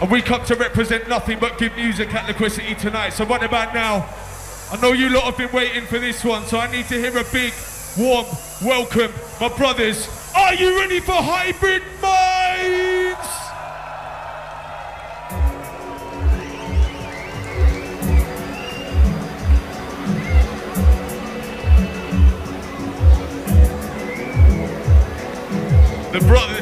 And we come to represent nothing but good music at Liquicity tonight. So what about now? I know you lot have been waiting for this one, so I need to hear a big, warm welcome. My brothers, are you ready for Hybrid Minds? the brothers.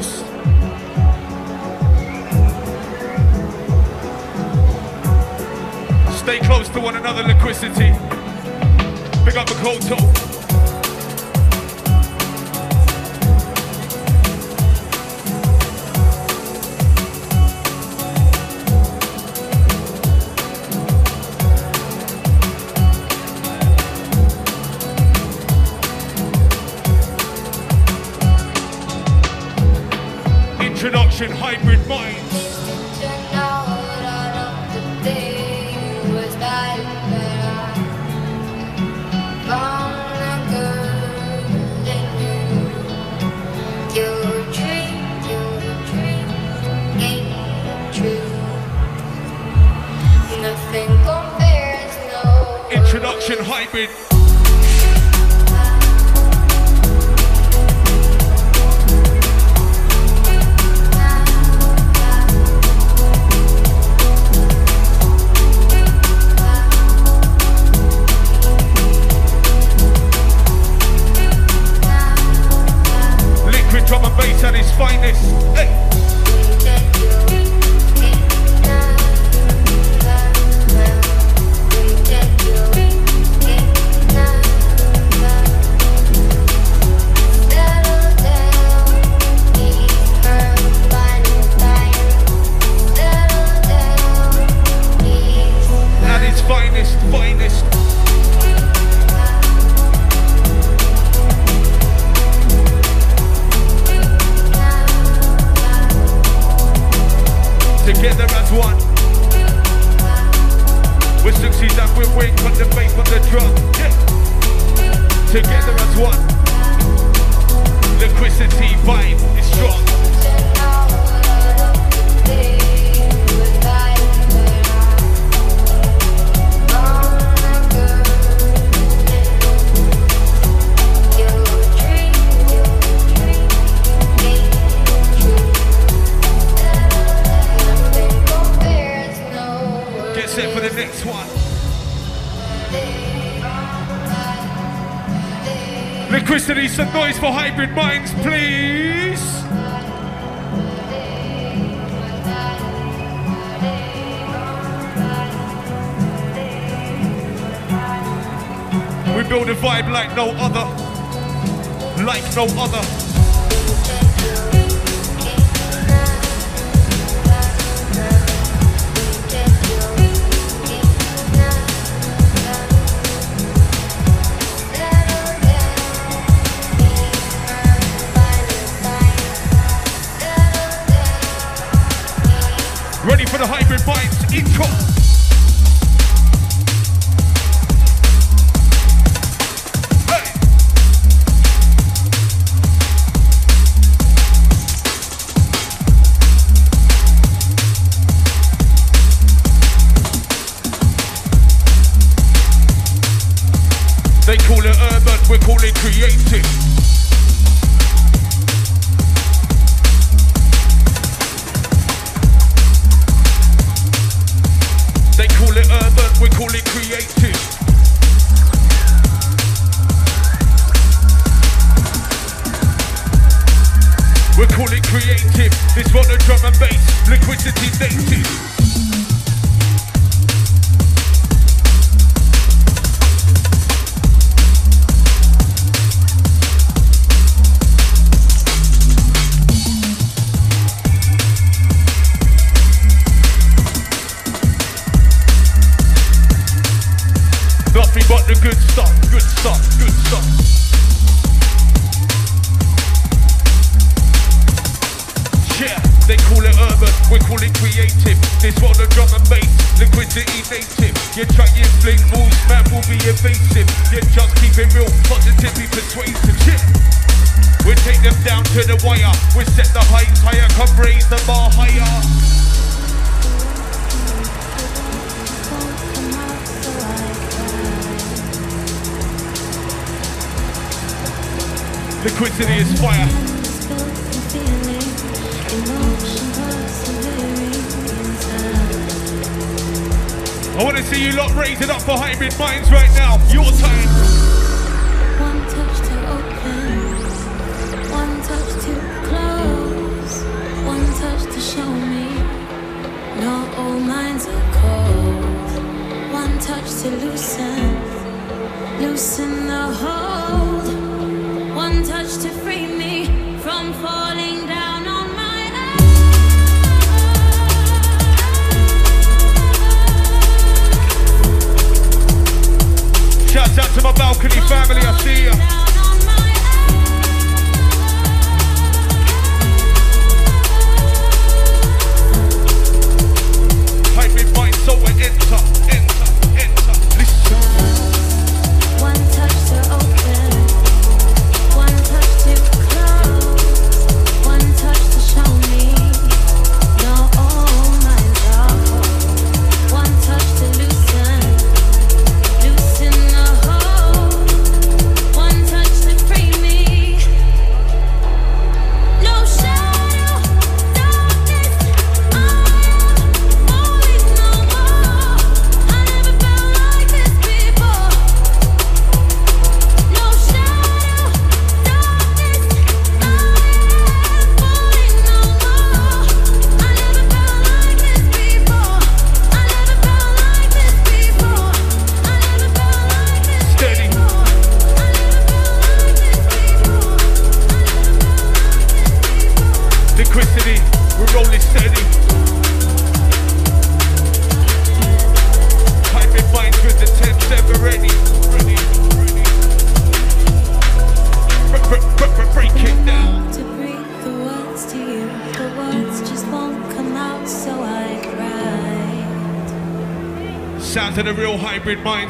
stay close to one another, liquicity. Pick up the toe. Introduction hybrid mind.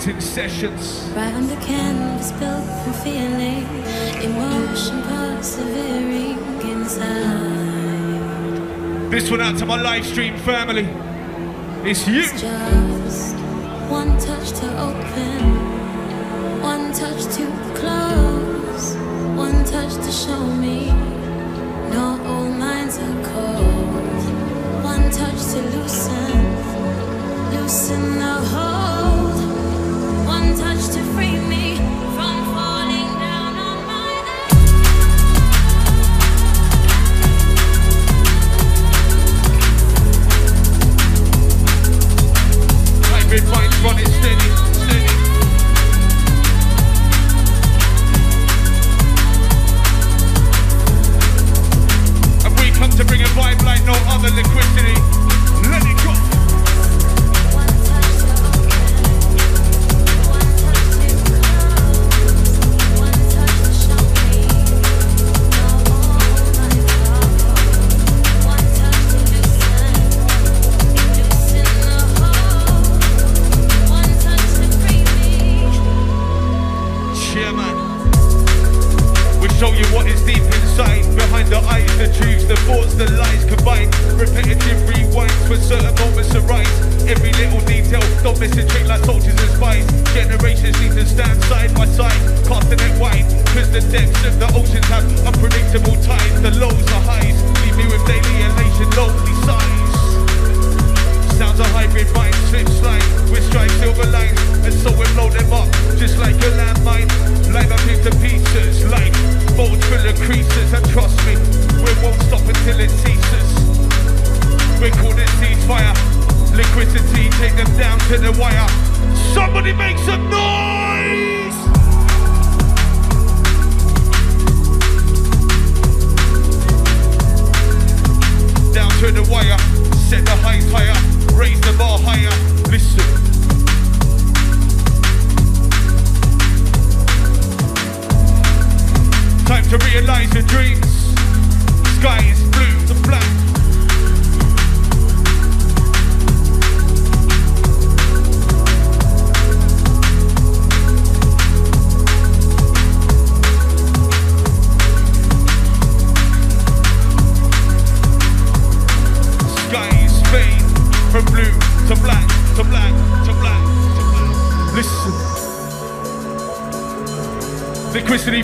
sessions. Right on the canvas, built from feeling, emotion persevering inside. This one out to my live stream family. It's you. It's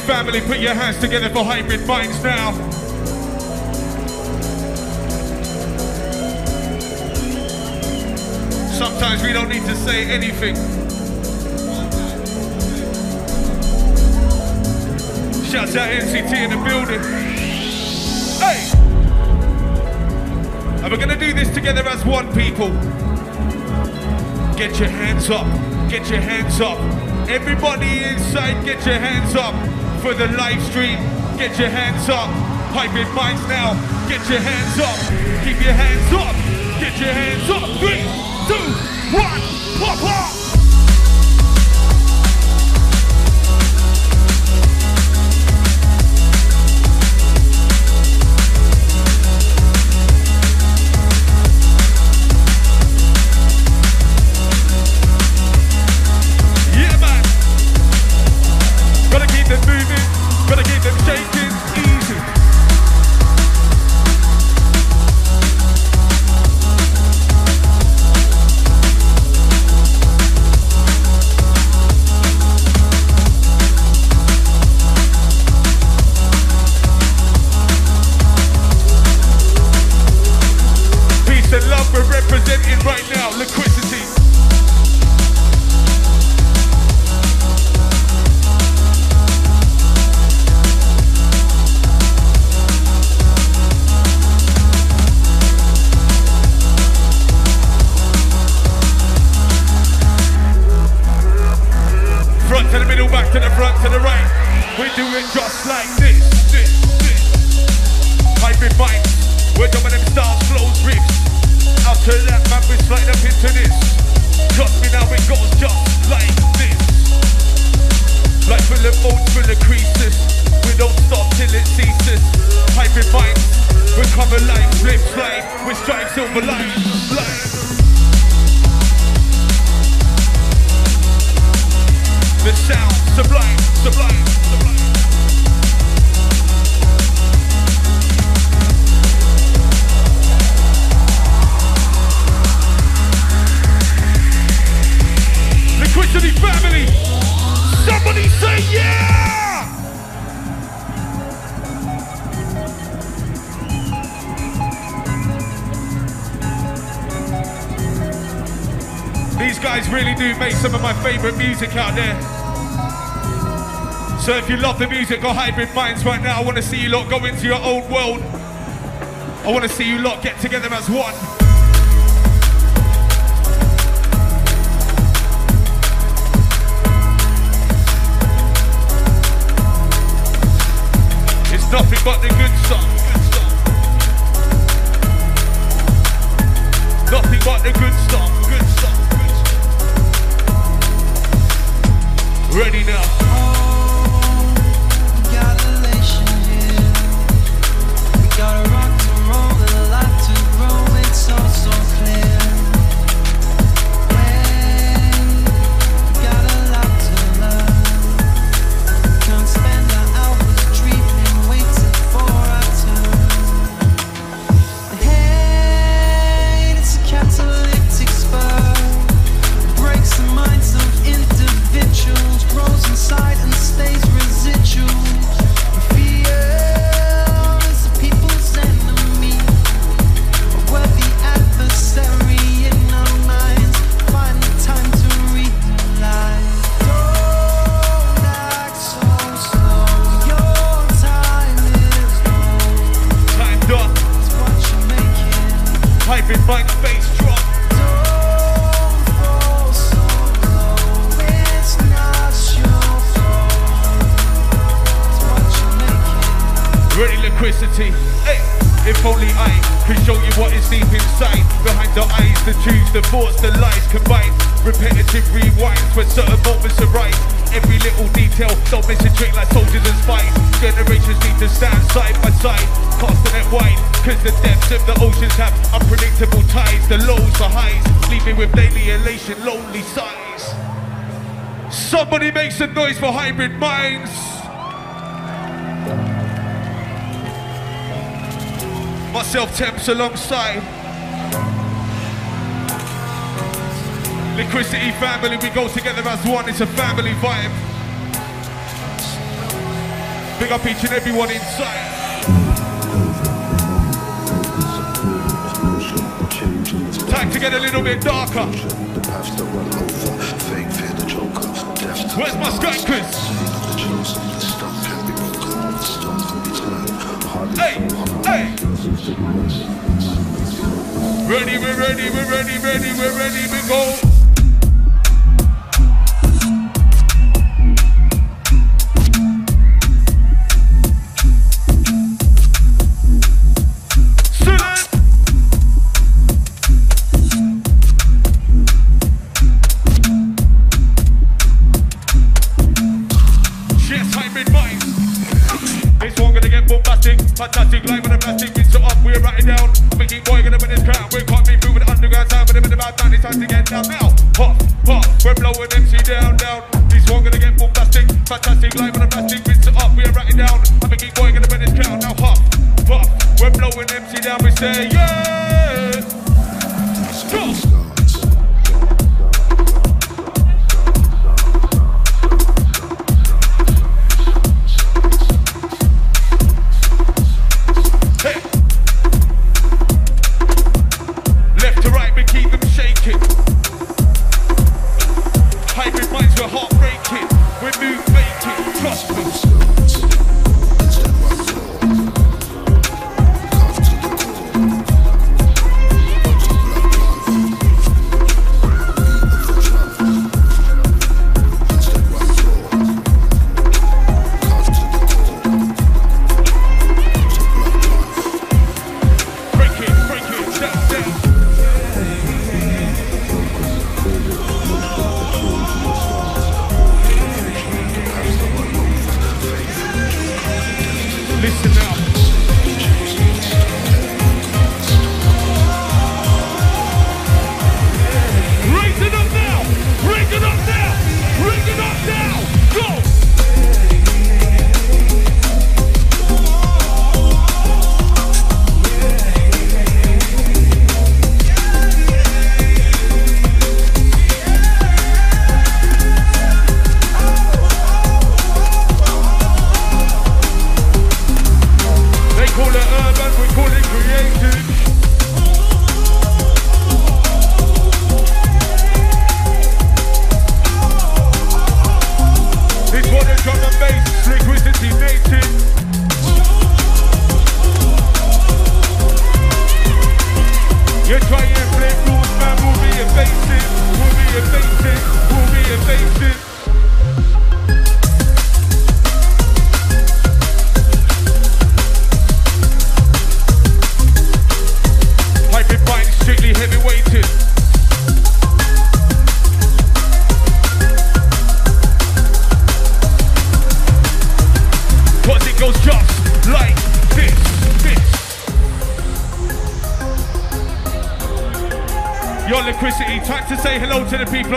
Family, put your hands together for Hybrid Minds now. Sometimes we don't need to say anything. Shouts out NCT in the building. Hey! And we're gonna do this together as one, people. Get your hands up. Get your hands up. Everybody inside, get your hands up. For the live stream, get your hands up. Hybrid Minds now, get your hands up. Keep your hands up. Get your hands up. Three, two, one, pop, pop. Just like music out there. So if you love the music or hybrid minds right now, I want to see you lot go into your own world. I want to see you lot get together as one. It's nothing but the. Good stuff. noise for Hybrid Minds. Myself, Tempza, alongside. Liquicity family, we go together as one, it's a family vibe. Big up each and everyone inside. Time to get a little bit darker. Where's my sky, Chris? Hey, hey. Ready, we're ready, we're ready, ready, we're ready, we go.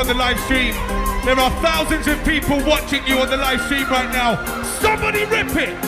on the live stream. There are thousands of people watching you on the live stream right now. Somebody rip it!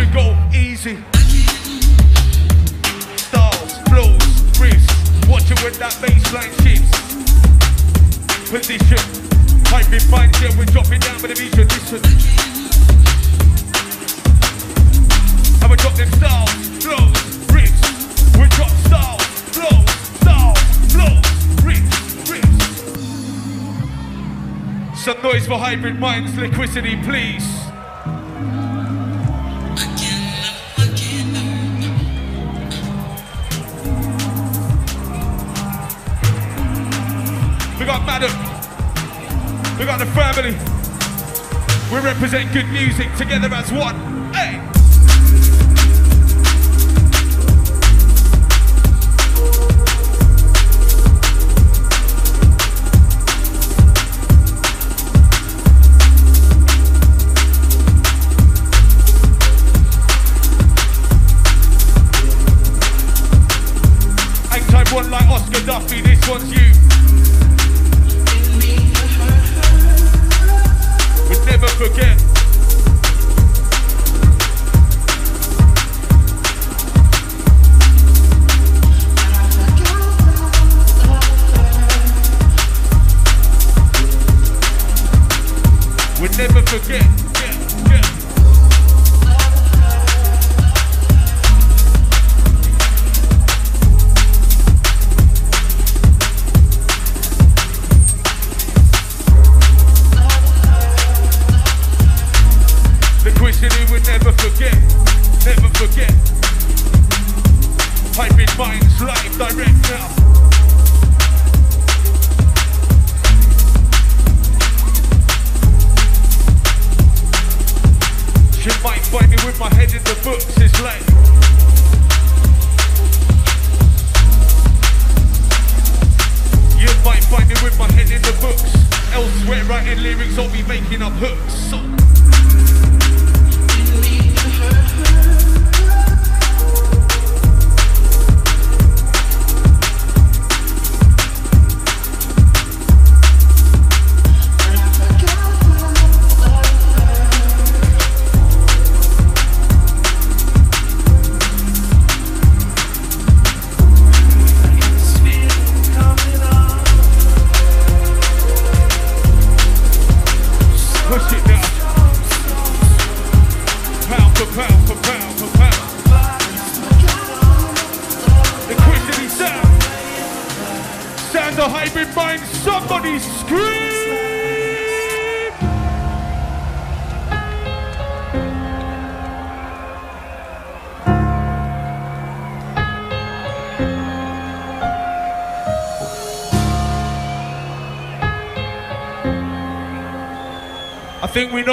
to go easy. Styles, flows, riffs. Watch it with that baseline shifts. Position. I've fine here, we're dropping down with the beat tradition. And we drop them styles, flows, riffs. We drop styles, flows, styles, flows, riffs, riffs. Some noise for hybrid minds, liquicity, please. madam. We got the family. We represent good music together as one. with my head in the books, it's like. You might find me with my head in the books. Elsewhere, writing lyrics, I'll be making up hooks. So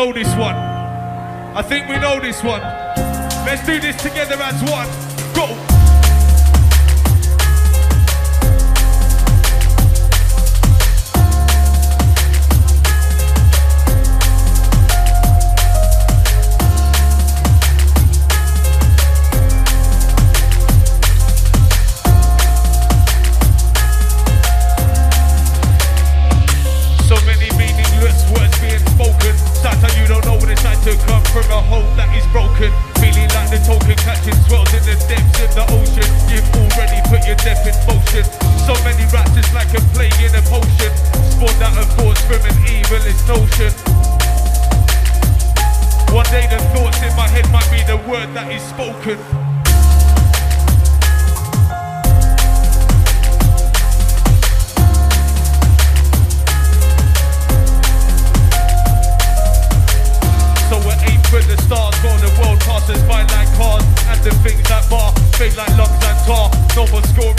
know this one. I think we know this one. Let's do this together as one. word that is spoken. So we're aim for the stars, going the world passes by like cars, and the things that bar fade like lungs and tar. No more scoring.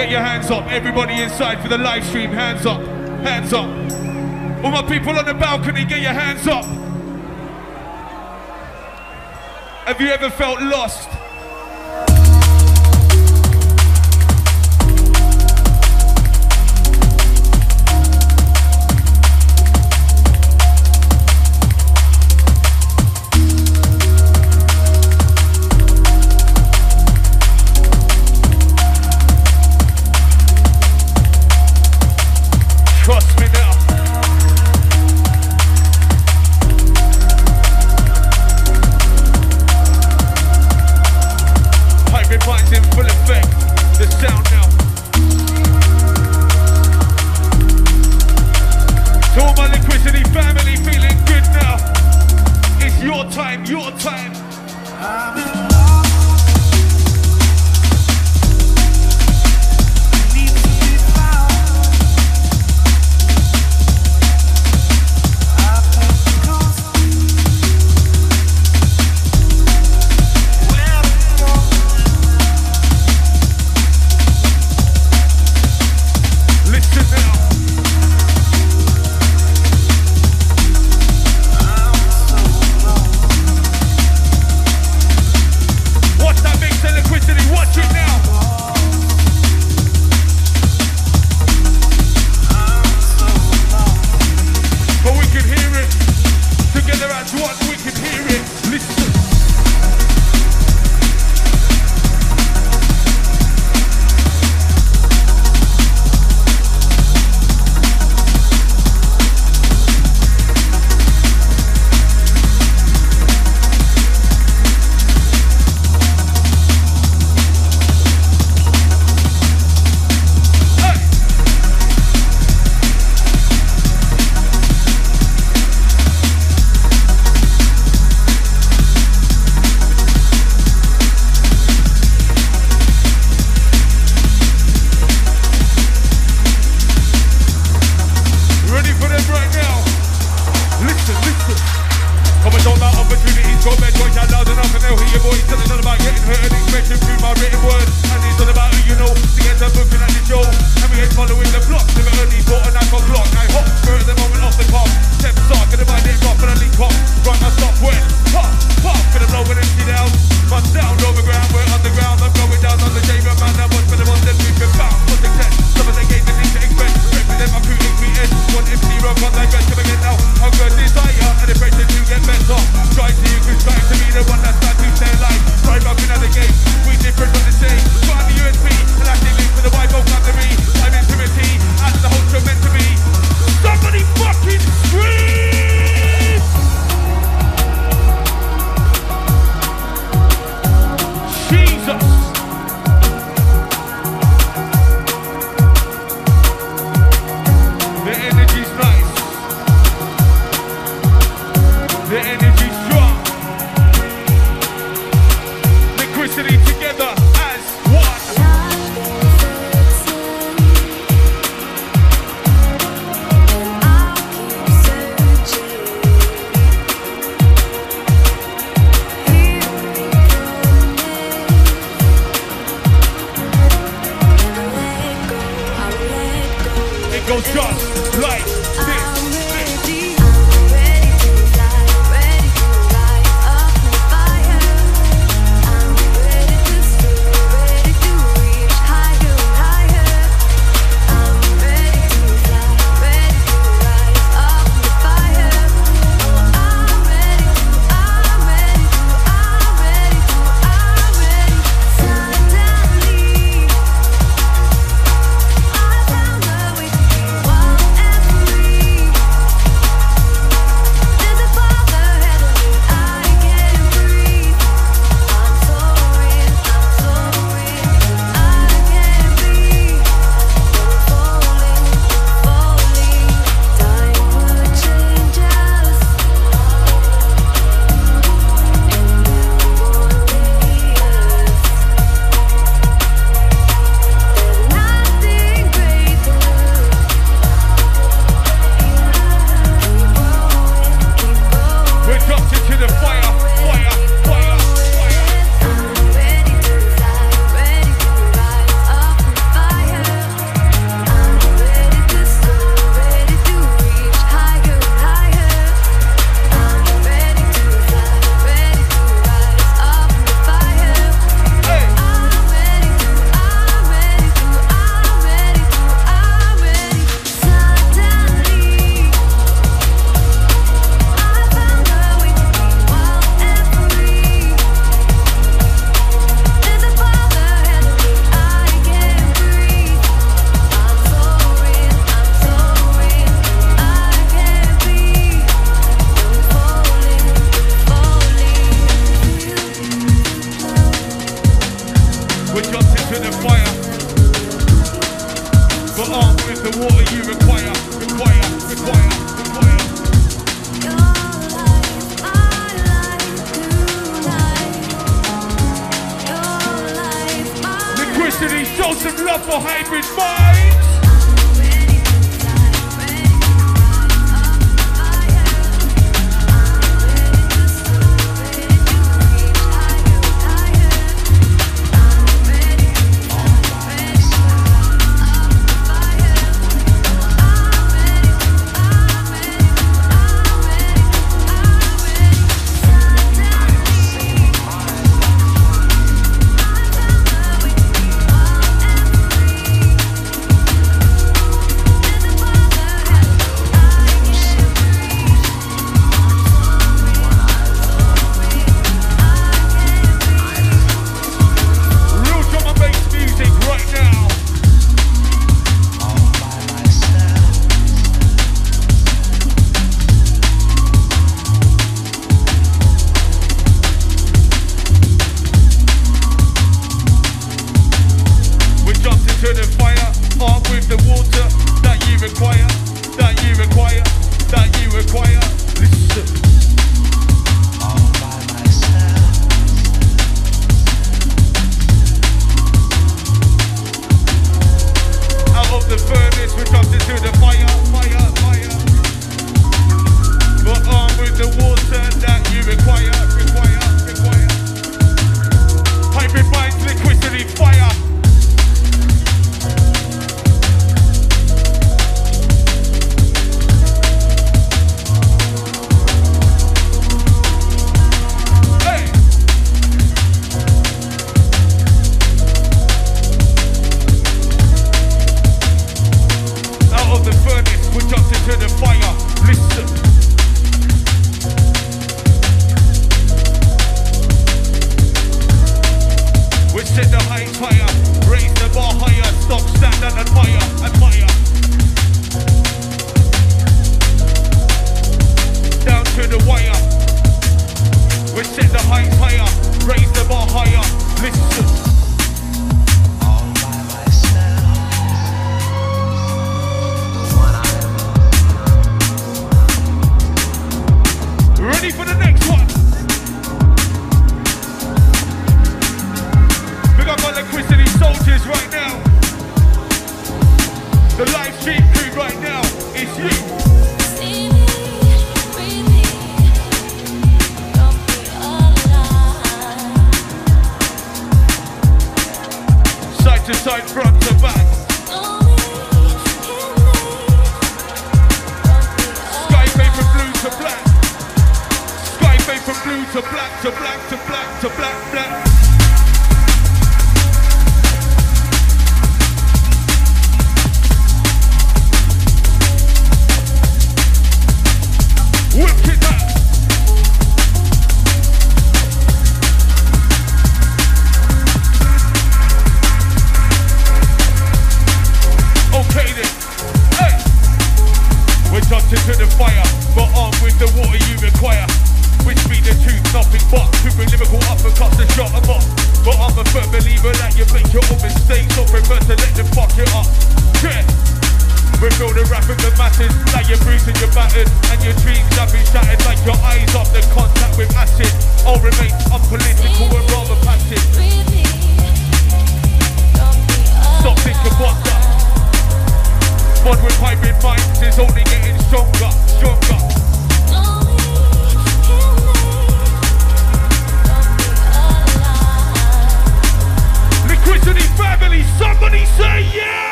get your hands up. Everybody inside for the live stream, hands up, hands up. All my people on the balcony, get your hands up. Have you ever felt lost?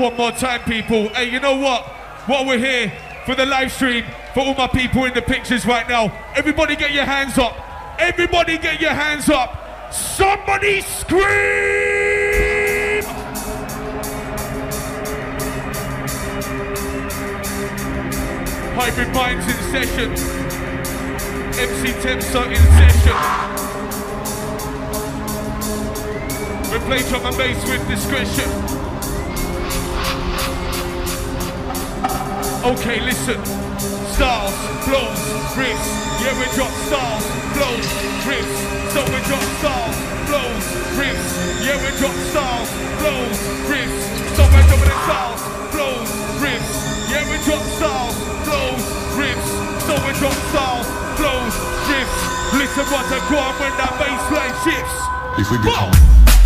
one more time, people. Hey, you know what? While we're here for the live stream, for all my people in the pictures right now, everybody get your hands up. Everybody get your hands up. Somebody scream! Hybrid Minds in session. MC Tempza in session. Replace play bass with discretion. Okay, listen. Stars, flows, riffs. Yeah, we drop stars, flows, riffs. So we drop stars, flows, riffs. Yeah, we drop stars, flows, riffs. So we drop the stars, flows, riffs. Yeah, we drop stars, flows, riffs. So we drop stars, flows, riffs. Listen what I go when that baseline shifts. If we become.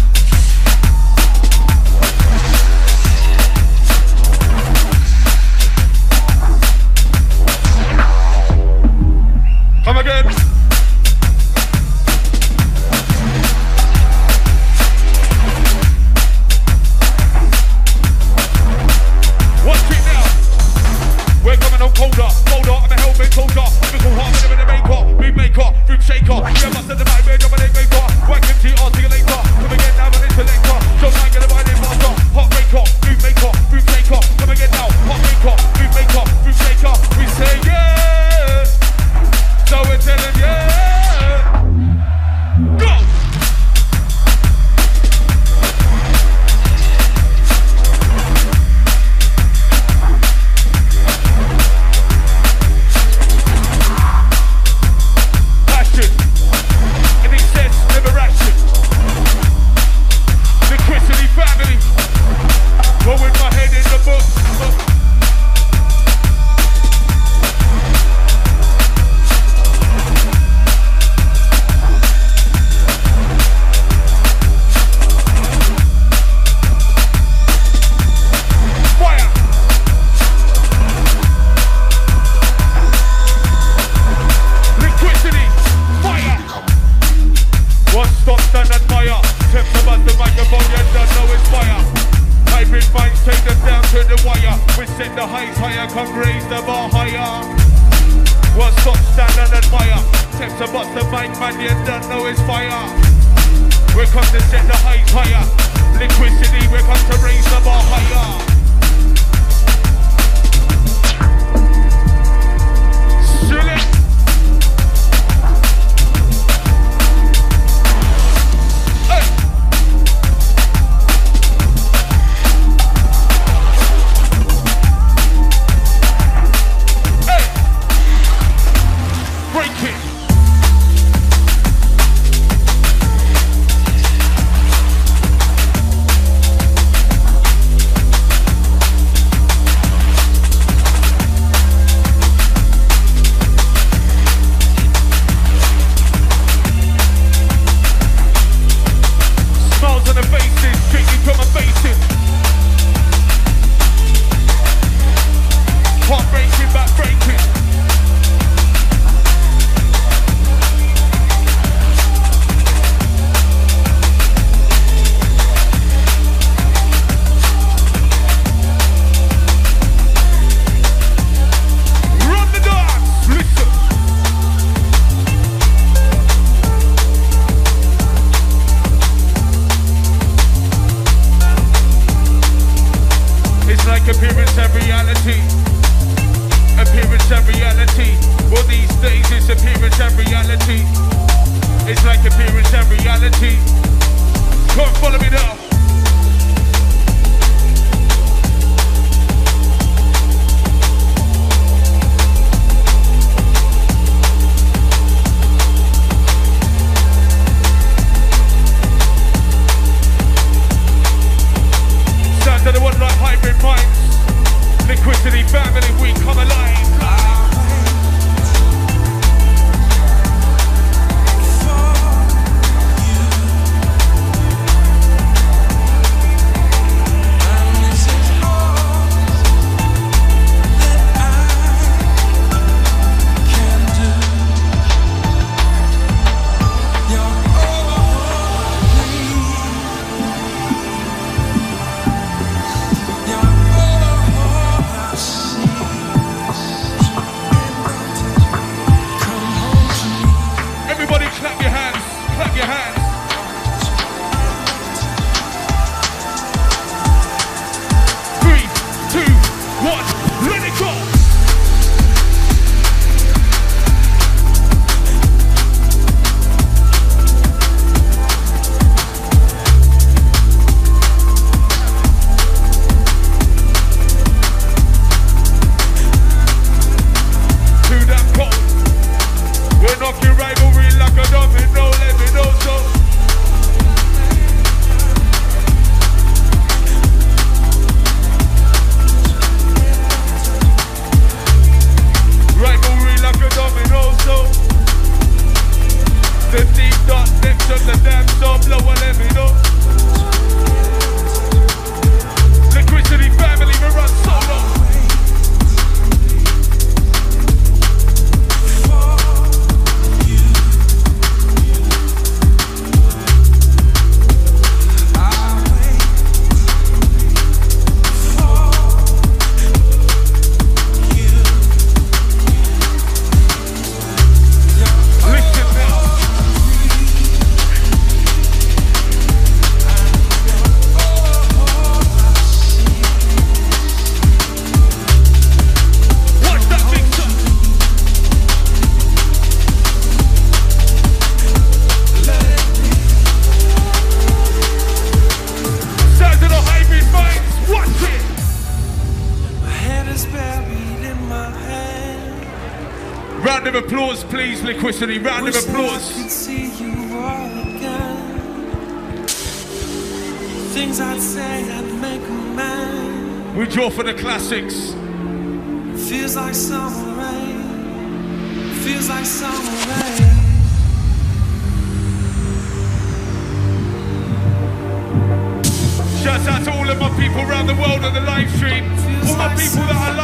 Liquicity. Round of I applause. could see you all again. Things I'd say I'd make a man. We draw for the classics. Feels like summer rain. Feels like summer rain. Shouts out to all of my people around the world on the live stream. All my people that are live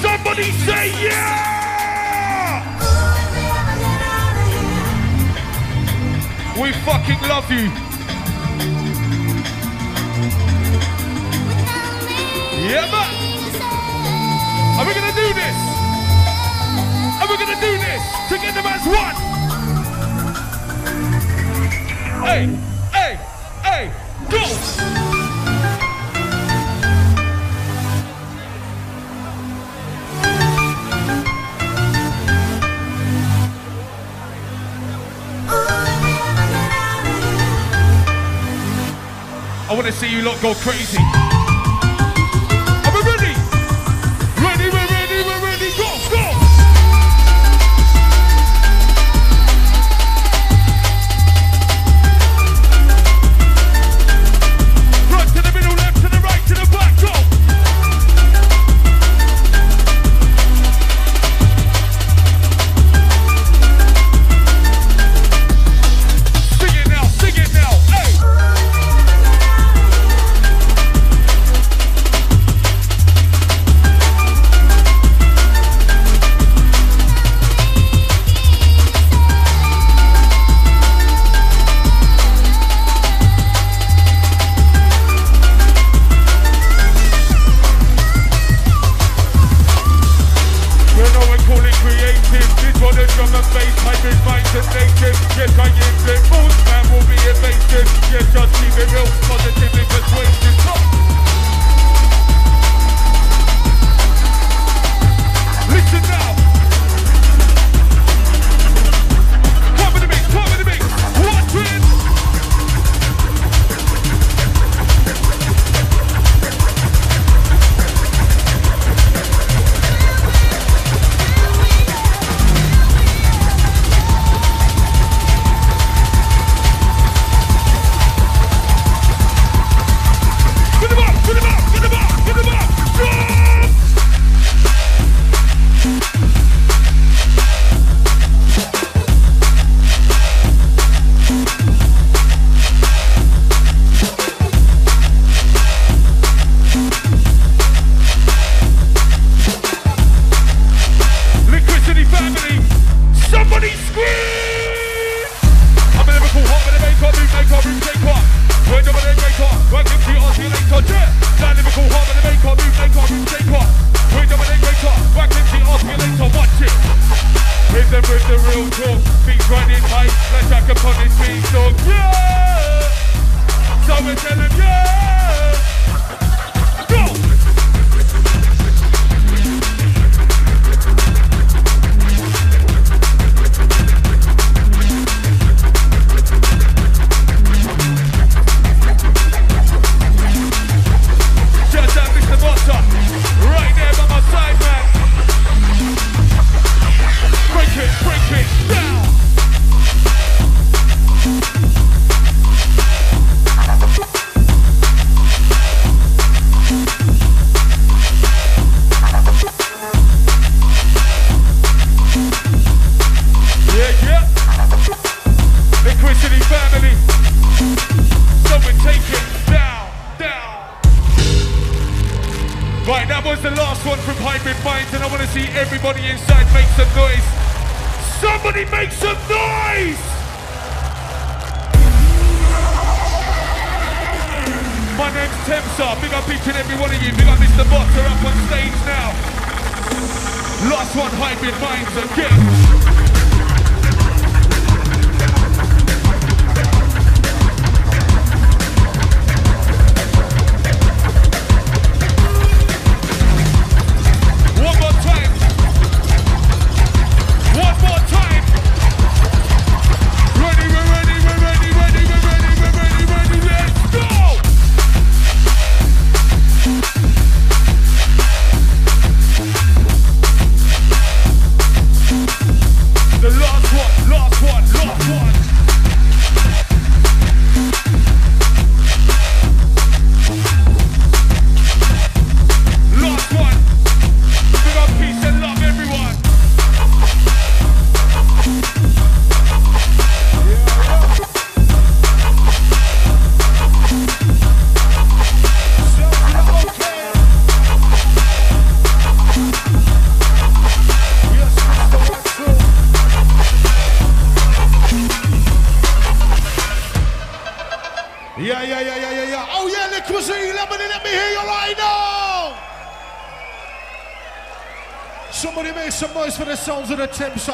Somebody say yeah! We fucking love you. Yeah, man. Are we gonna do this? Are we gonna do this together as one? Hey, hey, hey, go! I wanna see you lot go crazy. The Thames